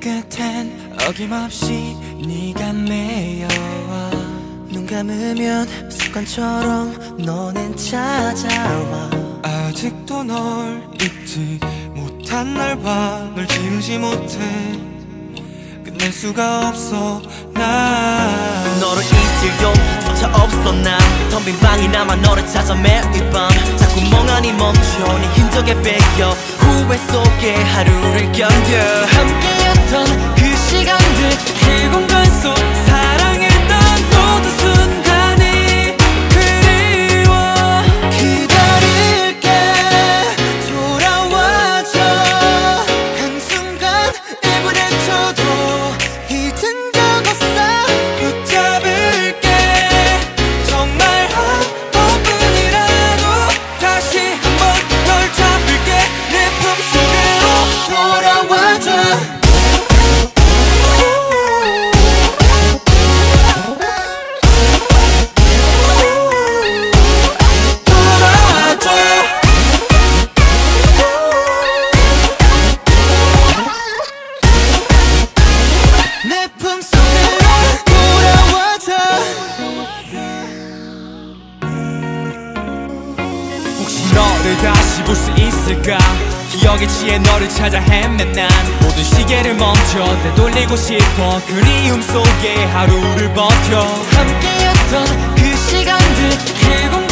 끝엔 어김없이 네가 메어와. 눈 감으면 습관처럼 너는 찾아와. 아직도 널 잊지 못한 날과 널 지우지 못해. 끝낼 수가 없어 난 너를 잊을 용기조차 없어 난텅빈 방이 남아 너를 찾아 매일 밤. 자꾸 멍하니 멈춰 네 흔적에 뺏겨. 후회 속에 하루를 견뎌 함께였던 그 시간들 그 공간 속 너를 다시 볼 수 있을까? 기억에 취해 너를 찾아 헤맨 난 모든 시계를 멈춰 되돌리고 싶어 그리움 속에 하루를 버텨. 함께였던 그 시간들 그속